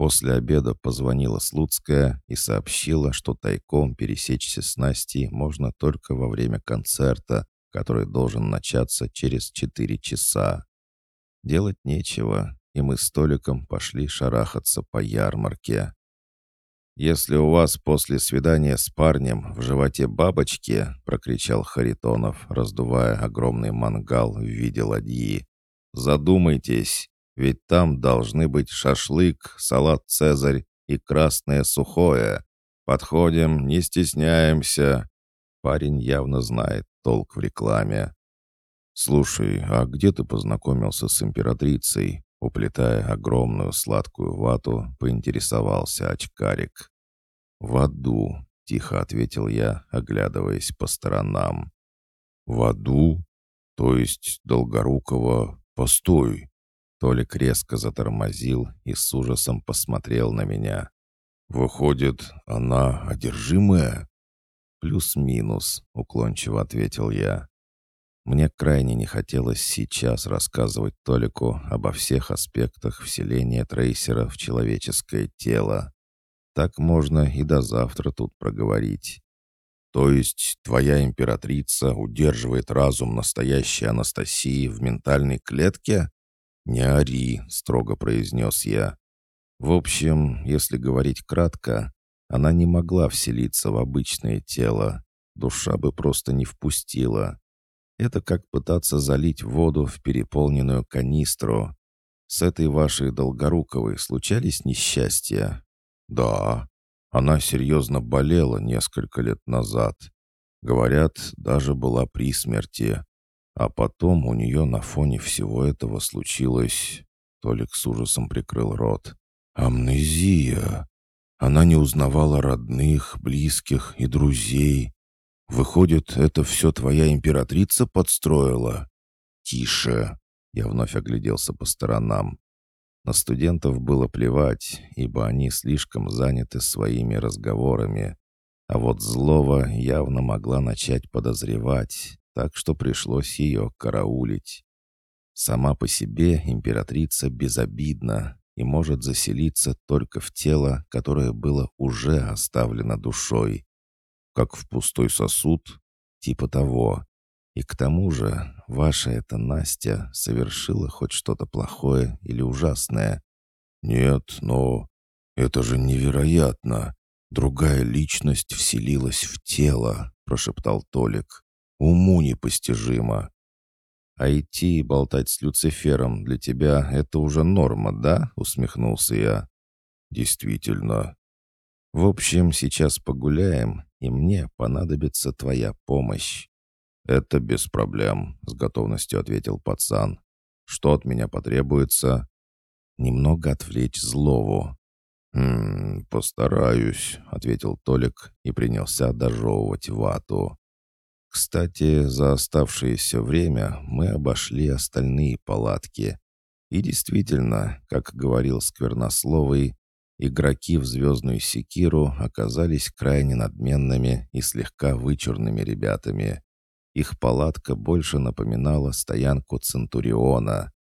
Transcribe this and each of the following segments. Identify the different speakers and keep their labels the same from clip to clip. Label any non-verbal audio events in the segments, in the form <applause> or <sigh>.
Speaker 1: После обеда позвонила Слуцкая и сообщила, что тайком пересечься с Настей можно только во время концерта, который должен начаться через четыре часа. Делать нечего, и мы с Толиком пошли шарахаться по ярмарке. «Если у вас после свидания с парнем в животе бабочки», — прокричал Харитонов, раздувая огромный мангал в виде ладьи, — «задумайтесь, ведь там должны быть шашлык, салат «Цезарь» и красное сухое. Подходим, не стесняемся». Парень явно знает толк в рекламе. «Слушай, а где ты познакомился с императрицей?» Уплетая огромную сладкую вату, поинтересовался очкарик. «В аду», — тихо ответил я, оглядываясь по сторонам. «В аду? То есть Долгорукова? Постой!» Толик резко затормозил и с ужасом посмотрел на меня. «Выходит, она одержимая?» «Плюс-минус», — уклончиво ответил я. Мне крайне не хотелось сейчас рассказывать Толику обо всех аспектах вселения трейсера в человеческое тело. Так можно и до завтра тут проговорить. То есть твоя императрица удерживает разум настоящей Анастасии в ментальной клетке? Не ори, строго произнес я. В общем, если говорить кратко, она не могла вселиться в обычное тело. Душа бы просто не впустила. Это как пытаться залить воду в переполненную канистру. С этой вашей Долгоруковой случались несчастья? Да, она серьезно болела несколько лет назад. Говорят, даже была при смерти. А потом у нее на фоне всего этого случилось... Толик с ужасом прикрыл рот. Амнезия. Она не узнавала родных, близких и друзей. Выходит, это все твоя императрица подстроила? Тише. Я вновь огляделся по сторонам. На студентов было плевать, ибо они слишком заняты своими разговорами. А вот злого явно могла начать подозревать, так что пришлось ее караулить. Сама по себе императрица безобидна и может заселиться только в тело, которое было уже оставлено душой как в пустой сосуд, типа того. И к тому же, ваша эта Настя совершила хоть что-то плохое или ужасное. Нет, но это же невероятно. Другая личность вселилась в тело, прошептал Толик. Уму непостижимо. А идти и болтать с Люцифером для тебя — это уже норма, да?» — усмехнулся я. «Действительно». «В общем, сейчас погуляем, и мне понадобится твоя помощь». «Это без проблем», — с готовностью ответил пацан. «Что от меня потребуется?» «Немного отвлечь злову». «Хм, постараюсь», — ответил Толик и принялся дожевывать вату. Кстати, за оставшееся время мы обошли остальные палатки. И действительно, как говорил Сквернословый, Игроки в «Звездную секиру» оказались крайне надменными и слегка вычурными ребятами. Их палатка больше напоминала стоянку Центуриона.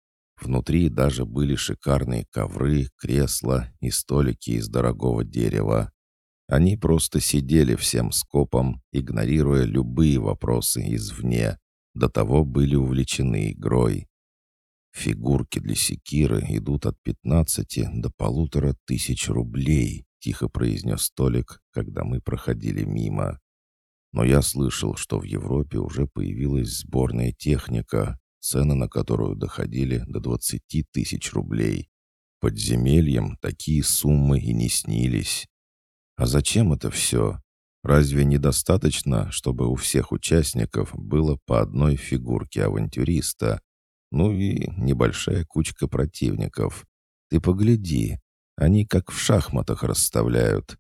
Speaker 1: Внутри даже были шикарные ковры, кресла и столики из дорогого дерева. Они просто сидели всем скопом, игнорируя любые вопросы извне. До того были увлечены игрой. Фигурки для секиры идут от 15 до полутора тысяч рублей, тихо произнес Толик, когда мы проходили мимо. Но я слышал, что в Европе уже появилась сборная техника, цены на которую доходили до 20 тысяч рублей. Подземельям такие суммы и не снились. А зачем это все? Разве недостаточно, чтобы у всех участников было по одной фигурке авантюриста, ну и небольшая кучка противников. Ты погляди, они как в шахматах расставляют.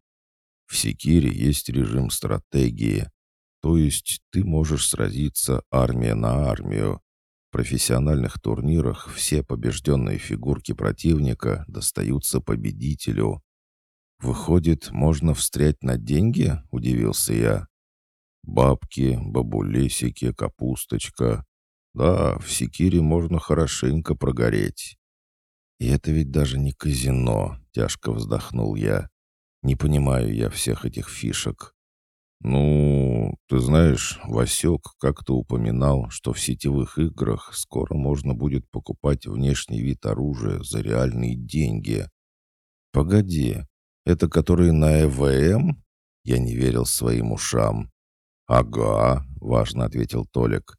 Speaker 1: В Секире есть режим стратегии. То есть ты можешь сразиться армия на армию. В профессиональных турнирах все побежденные фигурки противника достаются победителю. «Выходит, можно встрять на деньги?» — удивился я. «Бабки, бабулесики, капусточка. Да, в Секире можно хорошенько прогореть. И это ведь даже не казино, тяжко вздохнул я. «Не понимаю я всех этих фишек». «Ну, ты знаешь, Васек как-то упоминал, что в сетевых играх скоро можно будет покупать внешний вид оружия за реальные деньги». «Погоди, это которые на ЭВМ?» Я не верил своим ушам. «Ага», — важно ответил Толик.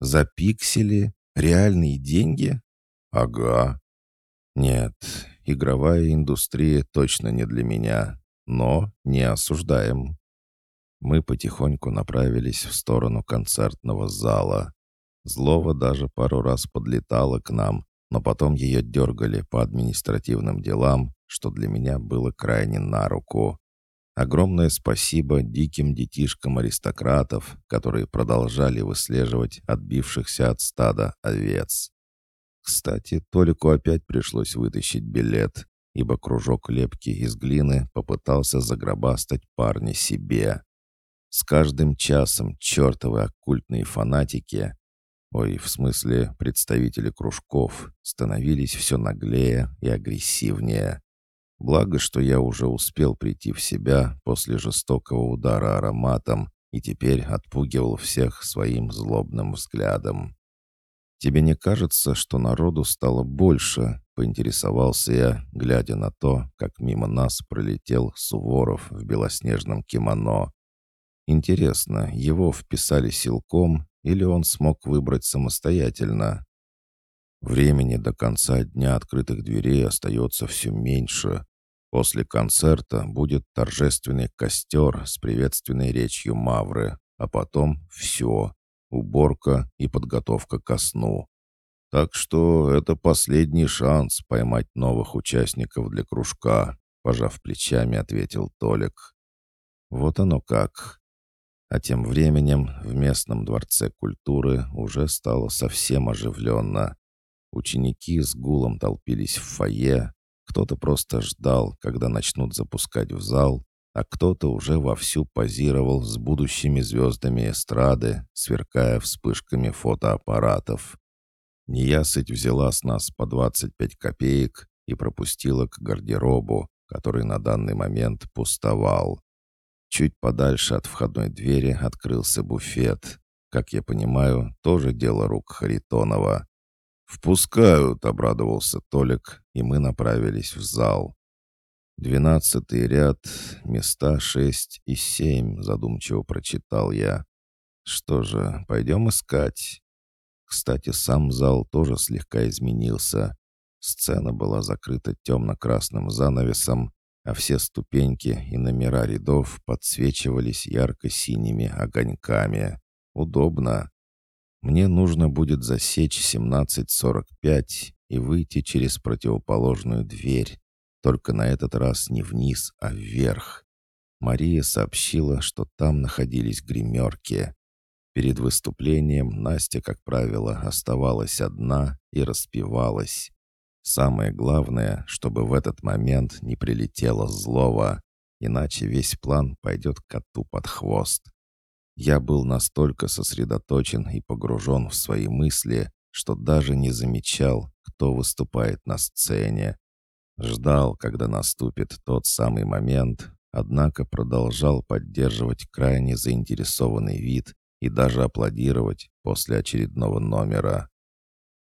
Speaker 1: «За пиксели? Реальные деньги?» «Ага». «Нет, игровая индустрия точно не для меня, но не осуждаем». Мы потихоньку направились в сторону концертного зала. Злова даже пару раз подлетала к нам, но потом ее дергали по административным делам, что для меня было крайне на руку. Огромное спасибо диким детишкам аристократов, которые продолжали выслеживать отбившихся от стада овец. Кстати, Толику опять пришлось вытащить билет, ибо кружок лепки из глины попытался загробастать парня себе. С каждым часом чертовы оккультные фанатики, ой, в смысле представители кружков, становились все наглее и агрессивнее. Благо, что я уже успел прийти в себя после жестокого удара ароматом и теперь отпугивал всех своим злобным взглядом. «Тебе не кажется, что народу стало больше?» — поинтересовался я, глядя на то, как мимо нас пролетел Суворов в белоснежном кимоно. Интересно, его вписали силком или он смог выбрать самостоятельно? Времени до конца дня открытых дверей остается все меньше. После концерта будет торжественный костер с приветственной речью Мавры, а потом все, уборка и подготовка ко сну. Так что это последний шанс поймать новых участников для кружка, пожав плечами, ответил Толик. Вот оно как. А тем временем в местном дворце культуры уже стало совсем оживленно. Ученики с гулом толпились в фойе, кто-то просто ждал, когда начнут запускать в зал, а кто-то уже вовсю позировал с будущими звездами эстрады, сверкая вспышками фотоаппаратов. Неясыть взяла с нас по 25 копеек и пропустила к гардеробу, который на данный момент пустовал. Чуть подальше от входной двери открылся буфет. Как я понимаю, тоже дело рук Харитонова. «Впускают», — обрадовался Толик, и мы направились в зал. «Двенадцатый ряд, места шесть и семь», — задумчиво прочитал я. «Что же, пойдем искать?» Кстати, сам зал тоже слегка изменился. Сцена была закрыта темно-красным занавесом, а все ступеньки и номера рядов подсвечивались ярко-синими огоньками. Удобно. Мне нужно будет засечь 17.45 и выйти через противоположную дверь. Только на этот раз не вниз, а вверх. Мария сообщила, что там находились гримерки. Перед выступлением Настя, как правило, оставалась одна и распевалась. Самое главное, чтобы в этот момент не прилетело злого, иначе весь план пойдет коту под хвост. Я был настолько сосредоточен и погружен в свои мысли, что даже не замечал, кто выступает на сцене. Ждал, когда наступит тот самый момент, однако продолжал поддерживать крайне заинтересованный вид и даже аплодировать после очередного номера.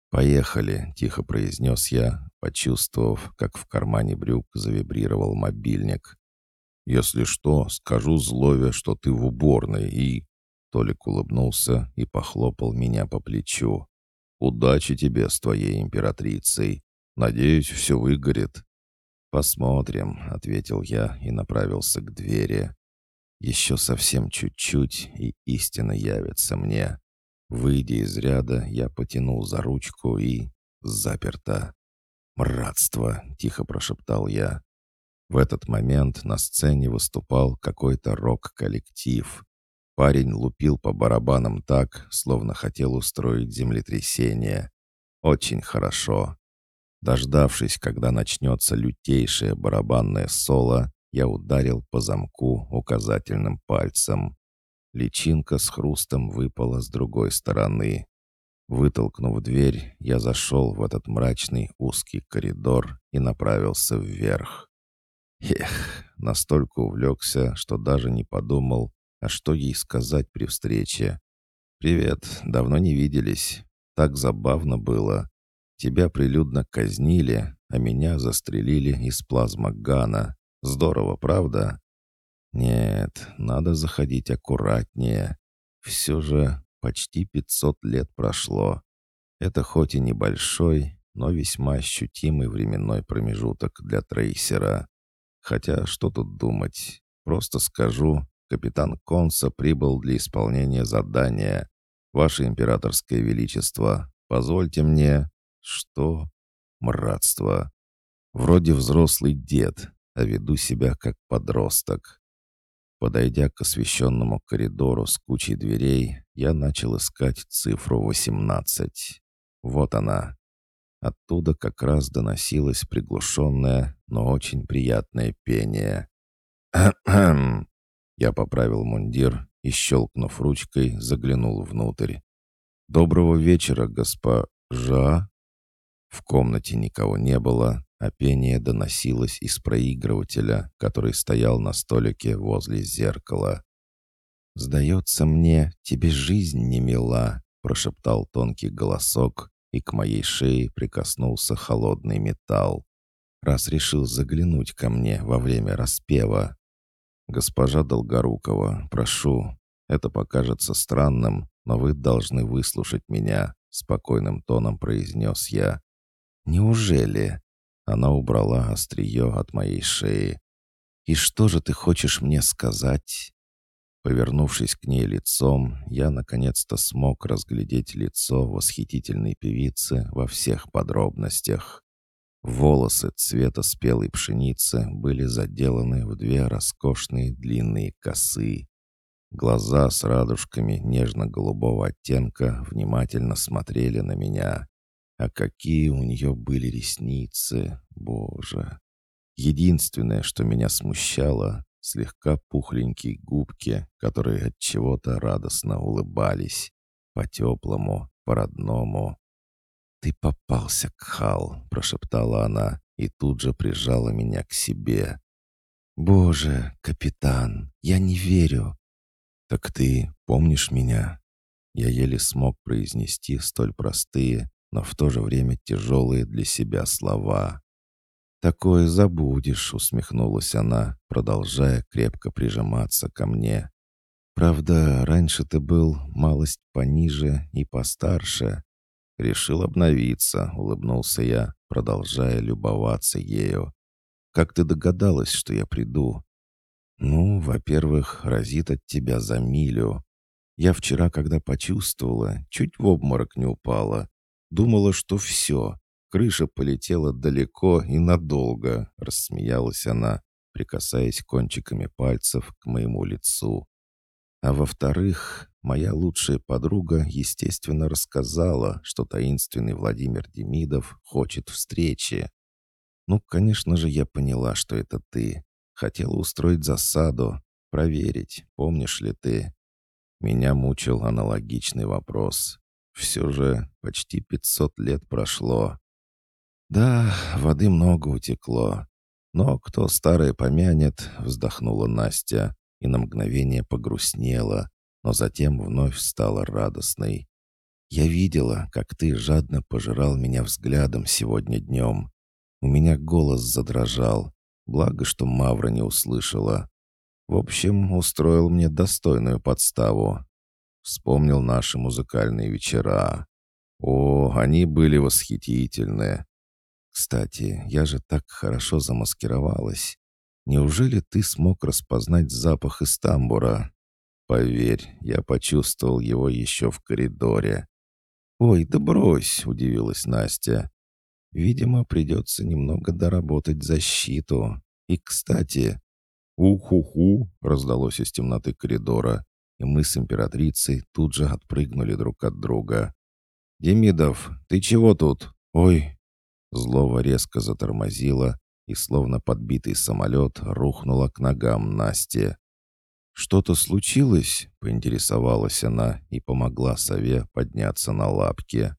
Speaker 1: «Поехали», — тихо произнес я, почувствовав, как в кармане брюк завибрировал мобильник. Если что, скажу Злове, что ты в уборной и...» Толик улыбнулся и похлопал меня по плечу. «Удачи тебе с твоей императрицей. Надеюсь, все выгорит». «Посмотрим», — ответил я и направился к двери. «Еще совсем чуть-чуть, и истина явится мне». Выйдя из ряда, я потянул за ручку и... заперто. «Мратство!» — тихо прошептал я. В этот момент на сцене выступал какой-то рок-коллектив. Парень лупил по барабанам так, словно хотел устроить землетрясение. Очень хорошо. Дождавшись, когда начнется лютейшее барабанное соло, я ударил по замку указательным пальцем. Личинка с хрустом выпала с другой стороны. Вытолкнув дверь, я зашел в этот мрачный узкий коридор и направился вверх. Эх, настолько увлекся, что даже не подумал, а что ей сказать при встрече. «Привет, давно не виделись. Так забавно было. Тебя прилюдно казнили, а меня застрелили из плазмогана. Здорово, правда?» «Нет, надо заходить аккуратнее. Все же почти 500 лет прошло. Это хоть и небольшой, но весьма ощутимый временной промежуток для трейсера. Хотя что тут думать? Просто скажу, капитан Конса прибыл для исполнения задания. Ваше императорское величество, позвольте мне... Что? Мратство. Вроде взрослый дед, а веду себя как подросток. Подойдя к освещенному коридору с кучей дверей, я начал искать цифру 18. Вот она, Оттуда как раз доносилось приглушенное, но очень приятное пение. <clears throat> Я поправил мундир и, щелкнув ручкой, заглянул внутрь. «Доброго вечера, госпожа!» В комнате никого не было, а пение доносилось из проигрывателя, который стоял на столике возле зеркала. «Сдается мне, тебе жизнь не мила», — прошептал тонкий голосок, и к моей шее прикоснулся холодный металл. Раз решил заглянуть ко мне во время распева. «Госпожа Долгорукова, прошу, это покажется странным, но вы должны выслушать меня», — спокойным тоном произнес я. «Неужели?» Она убрала острие от моей шеи. «И что же ты хочешь мне сказать?» Повернувшись к ней лицом, я наконец-то смог разглядеть лицо восхитительной певицы во всех подробностях. Волосы цвета спелой пшеницы были заделаны в две роскошные длинные косы. Глаза с радужками нежно-голубого оттенка внимательно смотрели на меня. А какие у нее были ресницы, боже! Единственное, что меня смущало, слегка пухленькие губки, которые от чего-то радостно улыбались. По-теплому, по-родному. «Ты попался, Кхал», — прошептала она и тут же прижала меня к себе. «Боже, капитан, я не верю». «Так ты помнишь меня?» Я еле смог произнести столь простые, но в то же время тяжелые для себя слова. «Такое забудешь», — усмехнулась она, продолжая крепко прижиматься ко мне. «Правда, раньше ты был малость пониже и постарше». «Решил обновиться», — улыбнулся я, продолжая любоваться ею. «Как ты догадалась, что я приду?» «Ну, во-первых, разит от тебя за милю. Я вчера, когда почувствовала, чуть в обморок не упала. Думала, что все, Крыша полетела далеко и надолго, рассмеялась она, прикасаясь кончиками пальцев к моему лицу. А во-вторых, моя лучшая подруга, естественно, рассказала, что таинственный Владимир Демидов хочет встречи. Ну, конечно же, я поняла, что это ты. Хотела устроить засаду, проверить, помнишь ли ты. Меня мучил аналогичный вопрос. Все же почти пятьсот лет прошло. «Да, воды много утекло. Но кто старое помянет?» — вздохнула Настя и на мгновение погрустнела, но затем вновь стала радостной. «Я видела, как ты жадно пожирал меня взглядом сегодня днем. У меня голос задрожал. Благо, что Мавра не услышала. В общем, устроил мне достойную подставу. Вспомнил наши музыкальные вечера. О, они были восхитительные. Кстати, я же так хорошо замаскировалась. Неужели ты смог распознать запах из тамбура? Поверь, я почувствовал его еще в коридоре. «Ой, да брось!» — удивилась Настя. «Видимо, придется немного доработать защиту. И, кстати...» «Уху-ху!» — раздалось из темноты коридора, и мы с императрицей тут же отпрыгнули друг от друга. «Демидов, ты чего тут? Ой, Злова резко затормозила и, словно подбитый самолет, рухнула к ногам Насти. «Что-то случилось?» — поинтересовалась она и помогла сове подняться на лапки.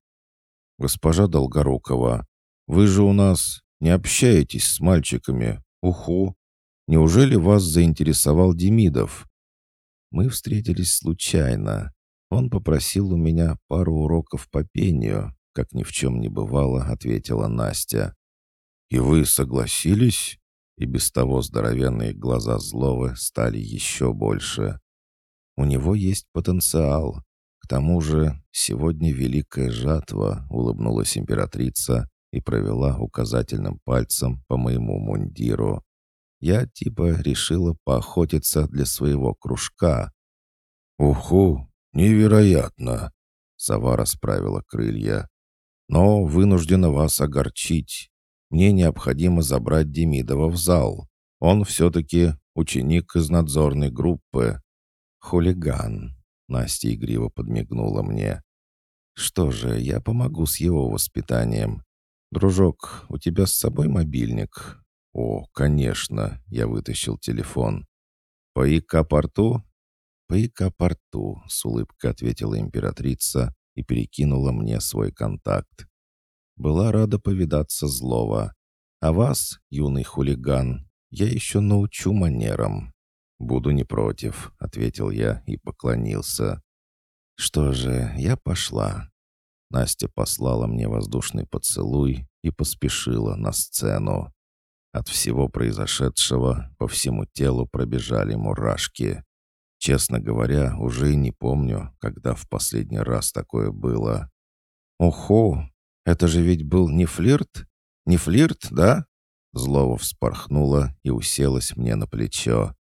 Speaker 1: «Госпожа Долгорукова, вы же у нас не общаетесь с мальчиками. Уху! Неужели вас заинтересовал Демидов?» Мы встретились случайно. Он попросил у меня пару уроков по пению, как ни в чем не бывало, ответила Настя. «И вы согласились?» И без того здоровенные глаза злого стали еще больше. «У него есть потенциал. К тому же сегодня великая жатва», — улыбнулась императрица и провела указательным пальцем по моему мундиру. Я типа решила поохотиться для своего кружка. «Уху, невероятно!» Сова расправила крылья. «Но вынуждена вас огорчить. Мне необходимо забрать Демидова в зал. Он все-таки ученик из надзорной группы. Хулиган». Настя игриво подмигнула мне. «Что же, я помогу с его воспитанием. Дружок, у тебя с собой мобильник?» «О, конечно!» — я вытащил телефон. «По ИК-порту?» «По ИК-порту», — с улыбкой ответила императрица и перекинула мне свой контакт. «Была рада повидаться злого. А вас, юный хулиган, я еще научу манерам». «Буду не против», — ответил я и поклонился. «Что же, я пошла». Настя послала мне воздушный поцелуй и поспешила на сцену. От всего произошедшего по всему телу пробежали мурашки. Честно говоря, уже и не помню, когда в последний раз такое было. «Охо! Это же ведь был не флирт? Не флирт, да?» Злова вспорхнула и уселась мне на плечо.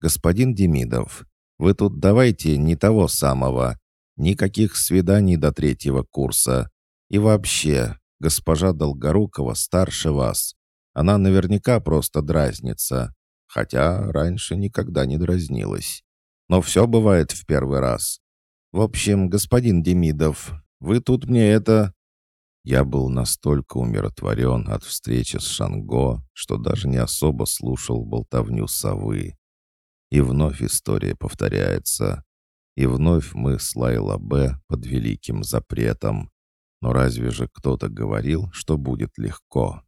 Speaker 1: «Господин Демидов, вы тут давайте не того самого. Никаких свиданий до третьего курса. И вообще, госпожа Долгорукова старше вас. Она наверняка просто дразнится, хотя раньше никогда не дразнилась. Но все бывает в первый раз. В общем, господин Демидов, вы тут мне это...» Я был настолько умиротворен от встречи с Шанго, что даже не особо слушал болтовню совы. И вновь история повторяется. И вновь мы с Лайла Б под великим запретом. Но разве же кто-то говорил, что будет легко?